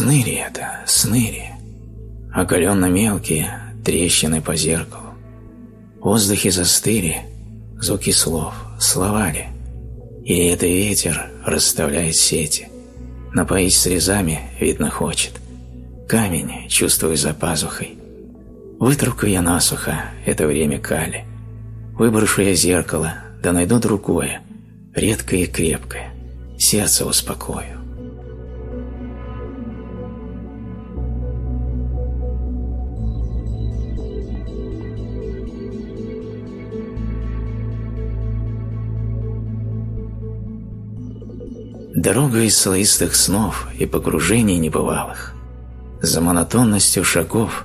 Сны ли это, сны ли? Оголенно мелкие трещины по зеркалу. В воздухе застыли звуки слов, слова ли? И это ветер расставляет сети. Напоить слезами, видно, хочет. Камень чувствую за пазухой. Вытру-ка я насухо это время кали. Выброшу я зеркало, да найду другое, редкое и крепкое. Сердце успокою. Дорога из слоистых снов и погружений небывалых. За монотонностью шагов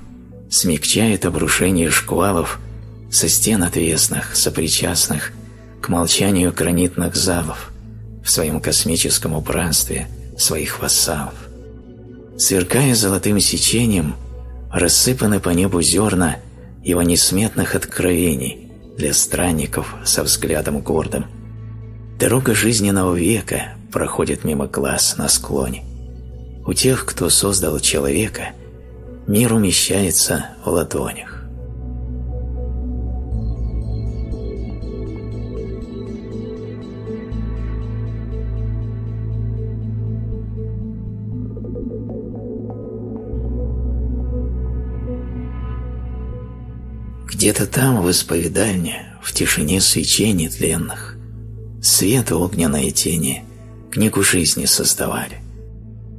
смягчает обрушение шквалов со стен отвесных, сопричастных к молчанию гранитных залов в своем космическом убранстве своих вассалов. Сверкая золотым сечением, рассыпаны по небу зерна его несметных откровений для странников со взглядом гордым. Дорога жизненного века проходит мимо глаз на склоне. У тех, кто создал человека, мир умещается в ладонях. Где-то там, в исповедальне, в тишине свечей нетленных, свет огненной тени – книгу жизни создавали.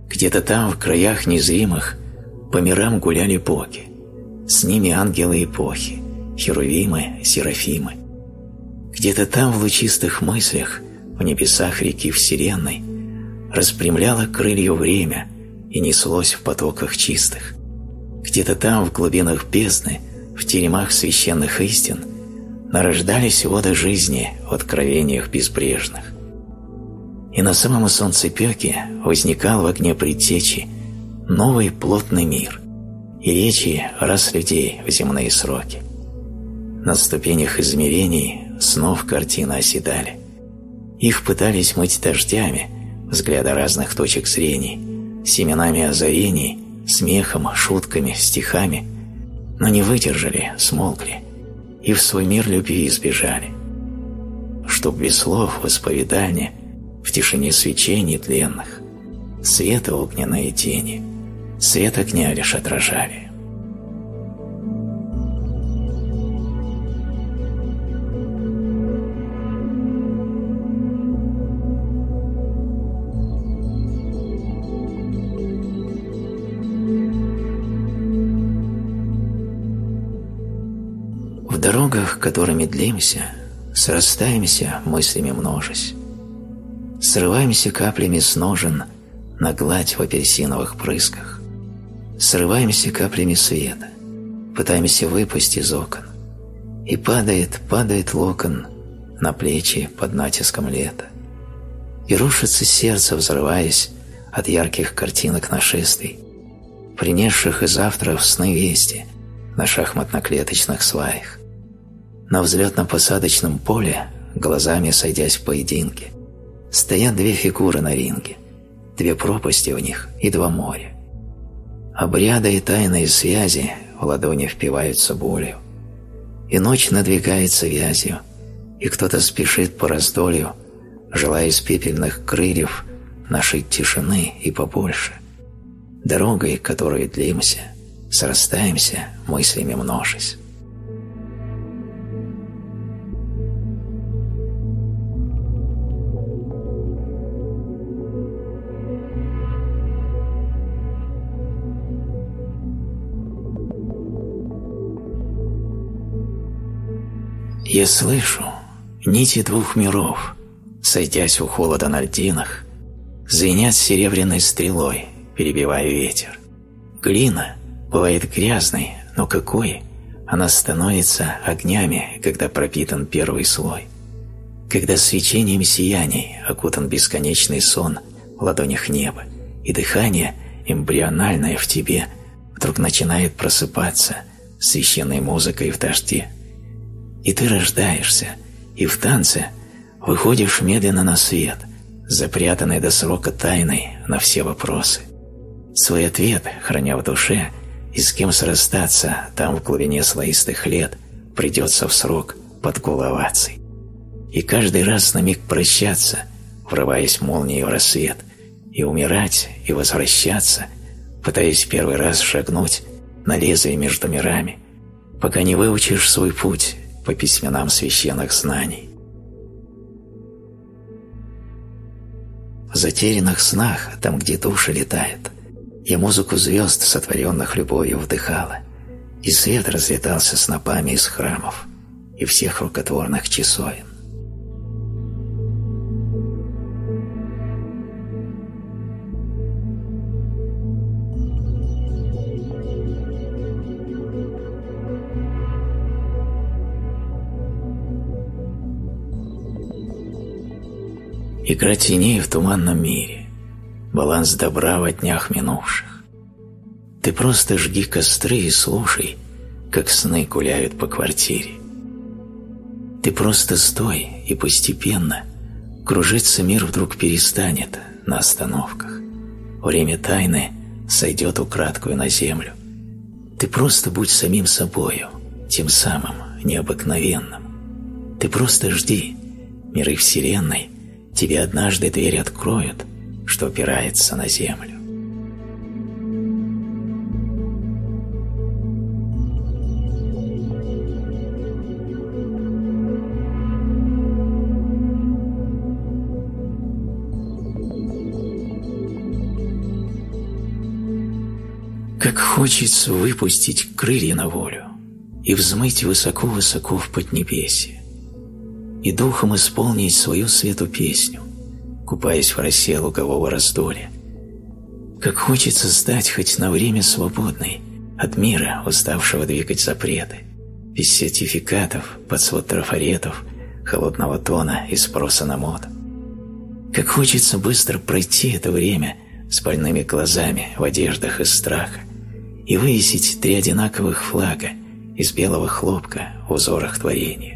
Где-то там, в краях незримых, по мирам гуляли боги. С ними ангелы эпохи, херувимы, серафимы. Где-то там, в лучистых мыслях, в небесах реки Вселенной, распрямляло крылья время и неслось в потоках чистых. Где-то там, в глубинах бездны, в теремах священных истин, нарождались воды жизни в откровениях безбрежных и на самом солнцепеке возникал в огне предтечи новый плотный мир и речи раз людей в земные сроки. На ступенях измерений снов картины оседали. Их пытались мыть дождями, взгляда разных точек зрений, семенами озарений, смехом, шутками, стихами, но не выдержали, смолкли и в свой мир любви избежали. Чтоб без слов в в тишине свечей нетленных, света огненные тени, свет огня лишь отражали. В дорогах, которыми длимся, срастаемся, мыслями множась срываемся каплями с ножен на гладь в апельсиновых прысках, срываемся каплями света, пытаемся выпасть из окон, и падает, падает локон на плечи под натиском лета, и рушится сердце, взрываясь от ярких картинок нашествий, принесших и завтра в сны вести на шахматно-клеточных сваях, на взлетно-посадочном поле, глазами сойдясь в поединке, стоят две фигуры на ринге, две пропасти в них и два моря. Обряды и тайные связи в ладони впиваются болью, и ночь надвигается вязью, и кто-то спешит по раздолью, желая из пепельных крыльев нашей тишины и побольше. Дорогой, которой длимся, срастаемся, мыслями множись. Я слышу нити двух миров, сойдясь у холода на льдинах, звенят серебряной стрелой, перебивая ветер. Глина бывает грязной, но какой? Она становится огнями, когда пропитан первый слой. Когда свечением сияний окутан бесконечный сон в ладонях неба, и дыхание, эмбриональное в тебе, вдруг начинает просыпаться священной музыкой в дожде и ты рождаешься, и в танце выходишь медленно на свет, запрятанный до срока тайной на все вопросы. свой ответ, храня в душе, и с кем срастаться там в глубине слоистых лет придется в срок под гуловацей. И каждый раз на миг прощаться, врываясь молнией в рассвет, и умирать, и возвращаться, пытаясь первый раз шагнуть на лезвие между мирами, пока не выучишь свой путь по письменам священных знаний. В затерянных снах, там, где душа летает, я музыку звезд, сотворенных любовью, вдыхала, и свет разлетался снопами из храмов и всех рукотворных часовен. Игра теней в туманном мире, баланс добра во днях минувших. Ты просто жги костры и слушай, как сны гуляют по квартире. Ты просто стой, и постепенно кружиться мир вдруг перестанет на остановках. Время тайны сойдет украдкую на землю. Ты просто будь самим собою, тем самым необыкновенным. Ты просто жди, миры Вселенной тебе однажды дверь откроют, что опирается на землю. Как хочется выпустить крылья на волю и взмыть высоко-высоко в поднебесье и духом исполнить свою свету песню, купаясь в росе лугового раздолья. Как хочется стать хоть на время свободной от мира, уставшего двигать запреты, без сертификатов, под свод трафаретов, холодного тона и спроса на моду. Как хочется быстро пройти это время с больными глазами в одеждах из страха и вывесить три одинаковых флага из белого хлопка в узорах творения.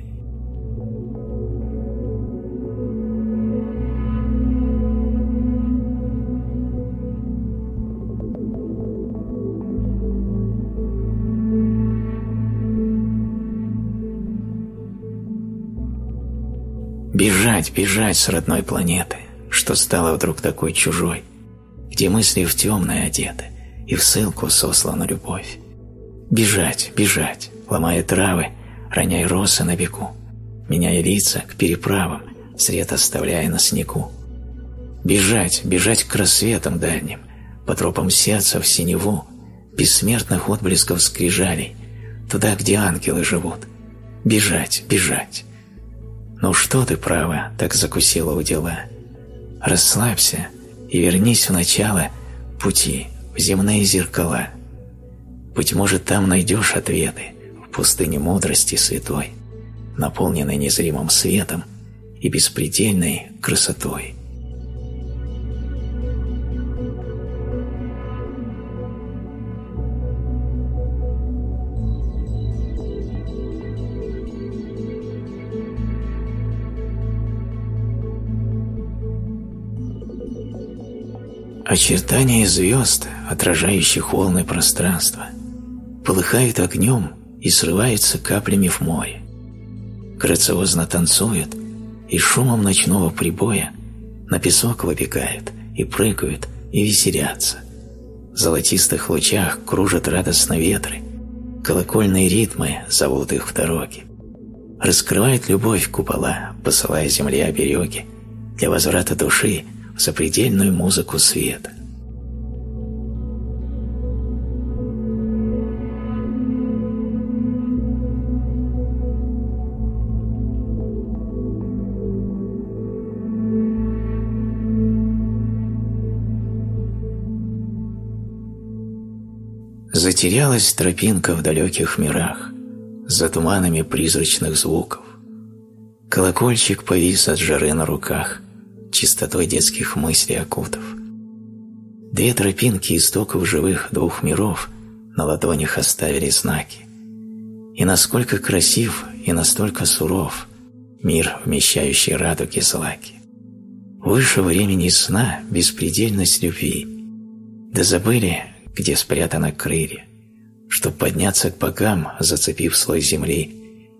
Бежать, бежать с родной планеты, что стало вдруг такой чужой, где мысли в темное одеты и в ссылку сослана любовь. Бежать, бежать, ломая травы, роняя росы на бегу, меняя лица к переправам, свет оставляя на снегу. Бежать, бежать к рассветам дальним, по тропам сердца в синеву, бессмертных отблесков скрижалей, туда, где ангелы живут. Бежать, бежать. «Ну что ты, право, так закусила у дела? Расслабься и вернись в начало пути, в земные зеркала. Быть может, там найдешь ответы в пустыне мудрости святой, наполненной незримым светом и беспредельной красотой». Очертания звезд, отражающих волны пространства, полыхают огнем и срываются каплями в море. Грациозно танцуют и шумом ночного прибоя на песок выбегают и прыгают и веселятся. В золотистых лучах кружат радостно ветры, колокольные ритмы зовут их в дороге. Раскрывает любовь купола, посылая земле обереги для возврата души – запредельную музыку света. Затерялась тропинка в далеких мирах, за туманами призрачных звуков. Колокольчик повис от жары на руках, чистотой детских мыслей окутов. Две тропинки истоков живых двух миров на ладонях оставили знаки. И насколько красив и настолько суров мир, вмещающий радуги злаки. Выше времени сна беспредельность любви, Да забыли, где спрятаны крылья, чтоб подняться к богам, зацепив слой земли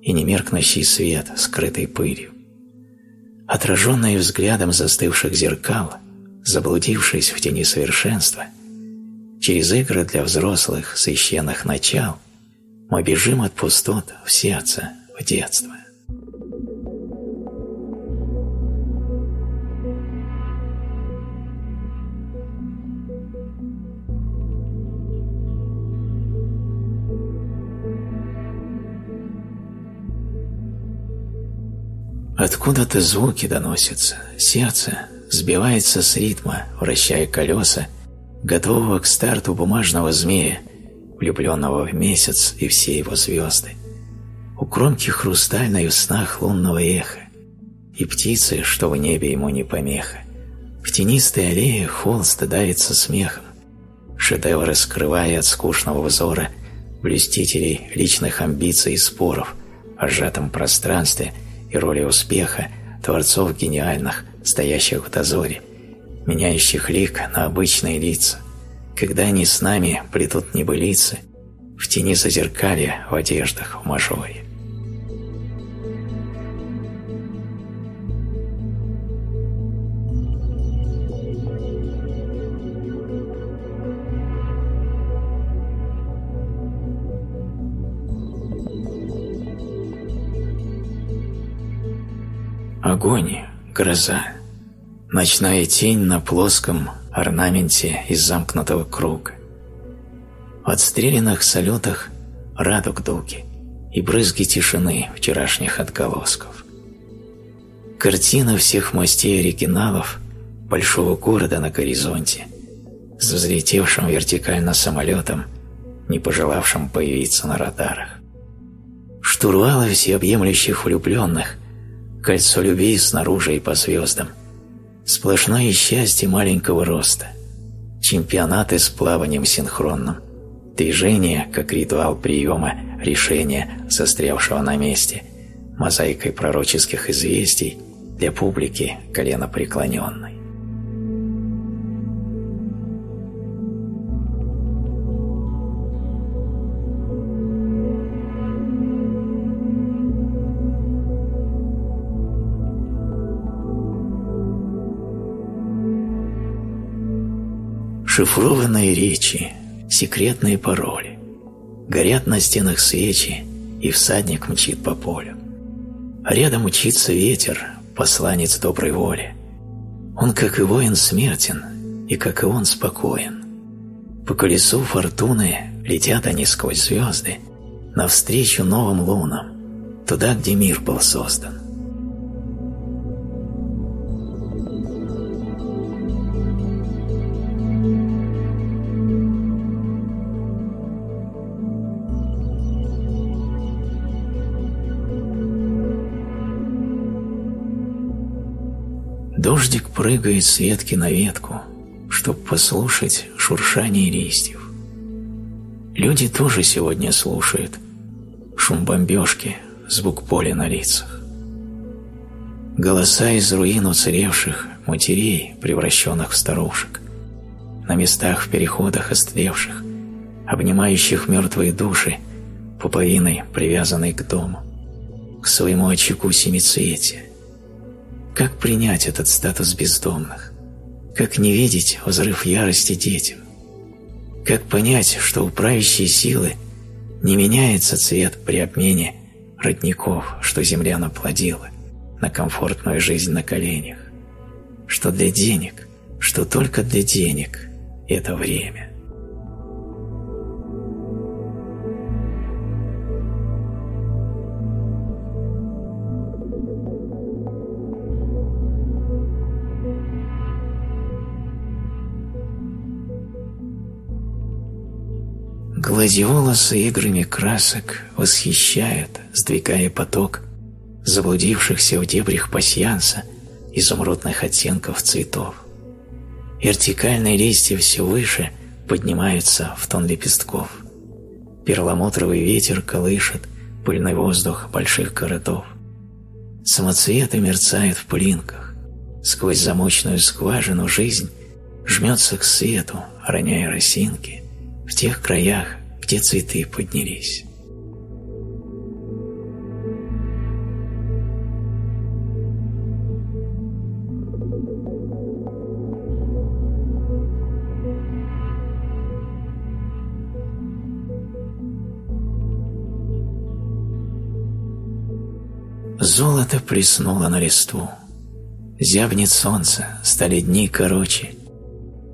и немеркнущий свет, скрытый пылью. Отраженные взглядом застывших зеркал, заблудившись в тени совершенства, через игры для взрослых священных начал, мы бежим от пустот в сердце, в детство. Откуда-то звуки доносятся, сердце сбивается с ритма, вращая колеса, готового к старту бумажного змея, влюбленного в месяц и все его звезды. У кромки хрустальной в снах лунного эха, и птицы, что в небе ему не помеха. В тенистой аллее холст давится смехом, шедевры скрывая от скучного взора блюстителей личных амбиций и споров о сжатом пространстве – и роли успеха творцов гениальных, стоящих в дозоре, меняющих лик на обычные лица, когда они с нами плетут небылицы в тени зазеркалья в одеждах в мажоре. Гроза, ночная тень на плоском орнаменте из замкнутого круга. В отстрелянных салютах радуг дуги и брызги тишины вчерашних отголосков. Картина всех мастей оригиналов большого города на горизонте с взлетевшим вертикально самолетом, не пожелавшим появиться на радарах. Штурвалы всеобъемлющих влюбленных кольцо любви снаружи и по звездам, сплошное счастье маленького роста, чемпионаты с плаванием синхронным, движение как ритуал приема решения, застрявшего на месте, мозаикой пророческих известий для публики колено преклоненной. Шифрованные речи, секретные пароли. Горят на стенах свечи, и всадник мчит по полю. Рядом учится ветер, посланец доброй воли. Он, как и воин, смертен, и, как и он, спокоен. По колесу фортуны летят они сквозь звезды, навстречу новым лунам, туда, где мир был создан. Дождик прыгает с ветки на ветку, чтоб послушать шуршание листьев. Люди тоже сегодня слушают шум бомбежки, звук поля на лицах. Голоса из руин уцелевших матерей, превращенных в старушек, на местах в переходах истлевших, обнимающих мертвые души, пуповиной, привязанной к дому, к своему очагу семицветия. Как принять этот статус бездомных? Как не видеть взрыв ярости детям? Как понять, что у правящей силы не меняется цвет при обмене родников, что земля наплодила, на комфортную жизнь на коленях? Что для денег, что только для денег это время. Гладиолусы играми красок восхищают, сдвигая поток заблудившихся в дебрях пасьянса изумрудных оттенков цветов. Вертикальные листья все выше поднимаются в тон лепестков. Перламутровый ветер колышет пыльный воздух больших городов. Самоцветы мерцают в пылинках. Сквозь замочную скважину жизнь жмется к свету, роняя росинки в тех краях, где цветы поднялись. Золото плеснуло на листву. Зябнет солнце, стали дни короче.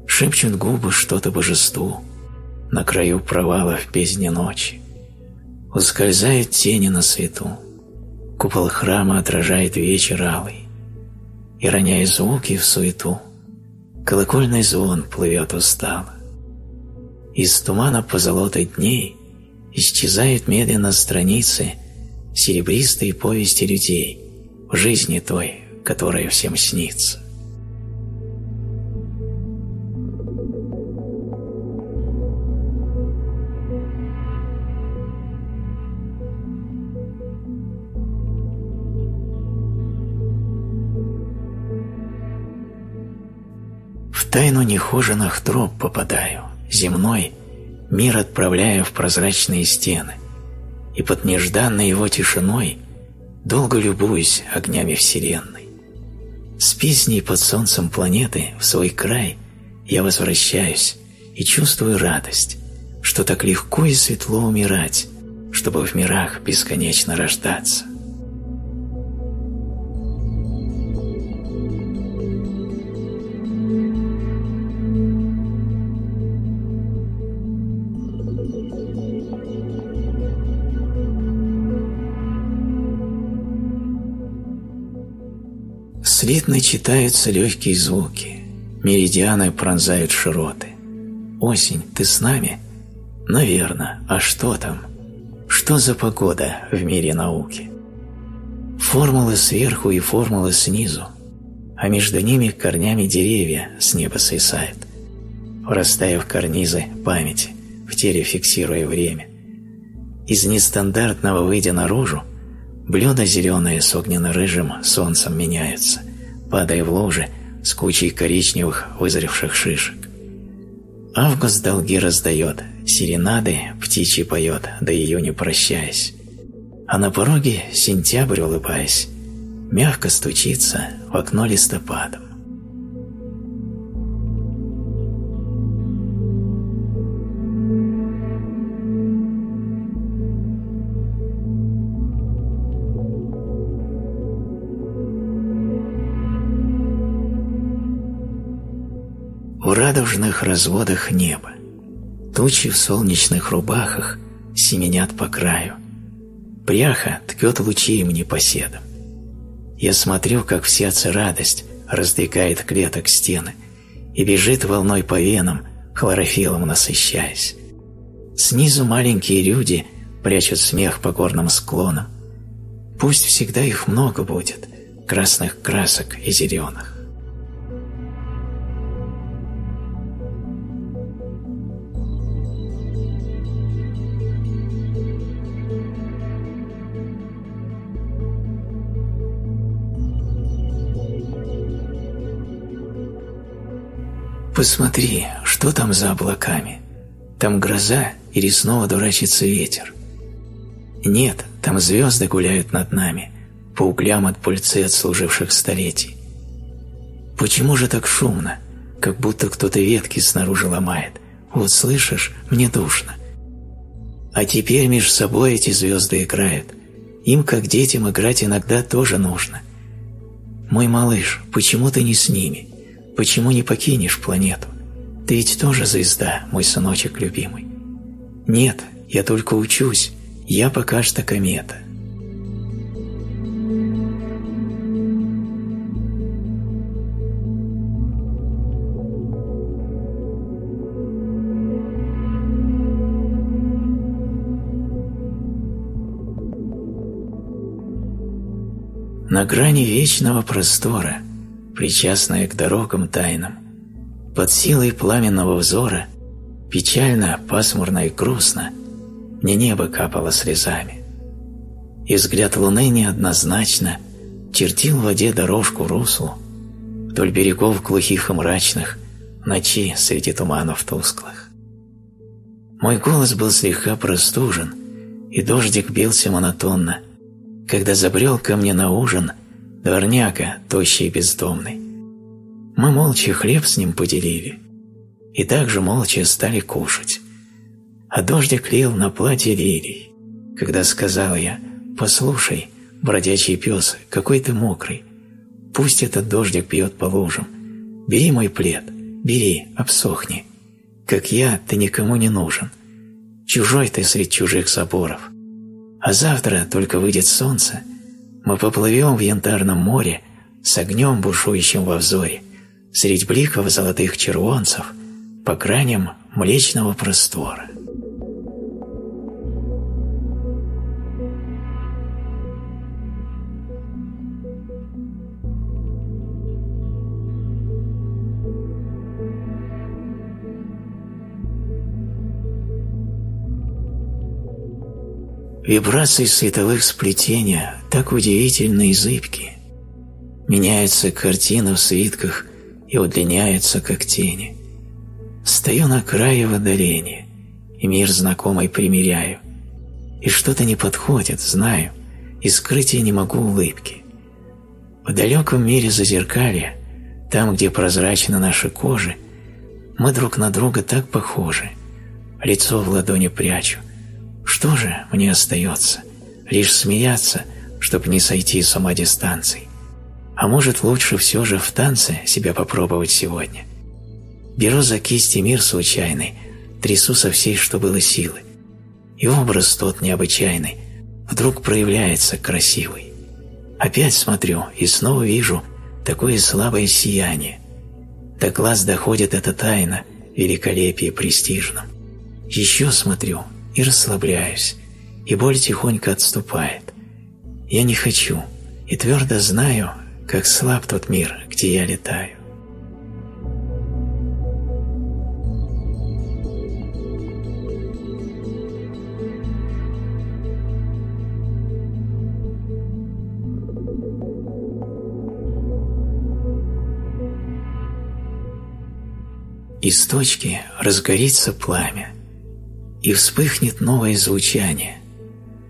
Шепчут губы что-то божеству На краю провала в бездне ночи. Ускользают тени на свету. Купол храма отражает вечер алый. И, роняя звуки в суету, Колокольный звон плывет устало. Из тумана позолотой дней Исчезают медленно страницы — серебристые повести людей в жизни той, которая всем снится. Тайну нехоженных троп попадаю, земной, мир отправляю в прозрачные стены – и под нежданной его тишиной долго любуюсь огнями Вселенной. С песней под солнцем планеты в свой край я возвращаюсь и чувствую радость, что так легко и светло умирать, чтобы в мирах бесконечно рождаться. Слитно читаются легкие звуки, меридианы пронзают широты. Осень, ты с нами? Наверно, а что там? Что за погода в мире науки? Формулы сверху и формулы снизу, а между ними корнями деревья с неба свисают, врастая в карнизы памяти, в теле фиксируя время. Из нестандартного выйдя наружу, блюда зеленые с огненно-рыжим солнцем меняются – падая в ложе с кучей коричневых вызревших шишек. Август долги раздает, серенады птичьи поет, до не прощаясь. А на пороге сентябрь, улыбаясь, мягко стучится в окно листопадом. Разводах неба. Тучи в солнечных рубахах семенят по краю. Пряха ткет лучи им непоседом. Я смотрю, как в сердце радость раздвигает клеток стены и бежит волной по венам, хлорофилом насыщаясь. Снизу маленькие люди прячут смех по горным склонам. Пусть всегда их много будет, красных красок и зеленых. Посмотри, что там за облаками. Там гроза или снова дурачится ветер? Нет, там звезды гуляют над нами, по углям от пыльцы отслуживших столетий. Почему же так шумно, как будто кто-то ветки снаружи ломает? Вот слышишь, мне душно. А теперь между собой эти звезды играют. Им, как детям, играть иногда тоже нужно. Мой малыш, почему ты не с ними? Почему не покинешь планету? Ты ведь тоже звезда, мой сыночек любимый. Нет, я только учусь, я пока что комета. На грани вечного простора причастная к дорогам тайным, под силой пламенного взора, печально, пасмурно и грустно, мне небо капало слезами. И взгляд луны неоднозначно чертил в воде дорожку руслу, вдоль берегов глухих и мрачных, ночи среди туманов тусклых. Мой голос был слегка простужен, и дождик бился монотонно, когда забрел ко мне на ужин дворняга, тощий и бездомный. Мы молча хлеб с ним поделили, и также молча стали кушать. А дождик лил на платье лилий, когда сказал я, «Послушай, бродячий пес, какой ты мокрый, пусть этот дождик бьет по лужам, бери мой плед, бери, обсохни, как я, ты никому не нужен, чужой ты среди чужих заборов, а завтра только выйдет солнце, мы поплывем в янтарном море с огнем, бушующим во взоре, средь бликов золотых червонцев, по граням млечного простора. Вибрации световых сплетения так удивительно и зыбки. Меняется картина в свитках и удлиняется, как тени. Стою на крае в отдалении, и мир знакомый примеряю. И что-то не подходит, знаю, и скрыть я не могу улыбки. В далеком мире зазеркалья, там, где прозрачны наши кожи, мы друг на друга так похожи. Лицо в ладони прячу, что же мне остается? Лишь смеяться, чтобы не сойти с ума дистанцией. А может, лучше все же в танце себя попробовать сегодня? Беру за кисти мир случайный, трясу со всей, что было силы. И образ тот необычайный вдруг проявляется красивый. Опять смотрю и снова вижу такое слабое сияние. До глаз доходит эта тайна, великолепие престижным. Еще смотрю и расслабляюсь, и боль тихонько отступает. Я не хочу, и твердо знаю, как слаб тот мир, где я летаю. Из точки разгорится пламя, и вспыхнет новое звучание,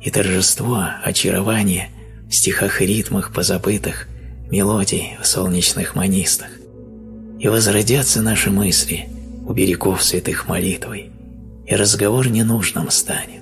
и торжество, очарование в стихах и ритмах позабытых, мелодий в солнечных манистах, и возродятся наши мысли у берегов святых молитвой, и разговор ненужным станет.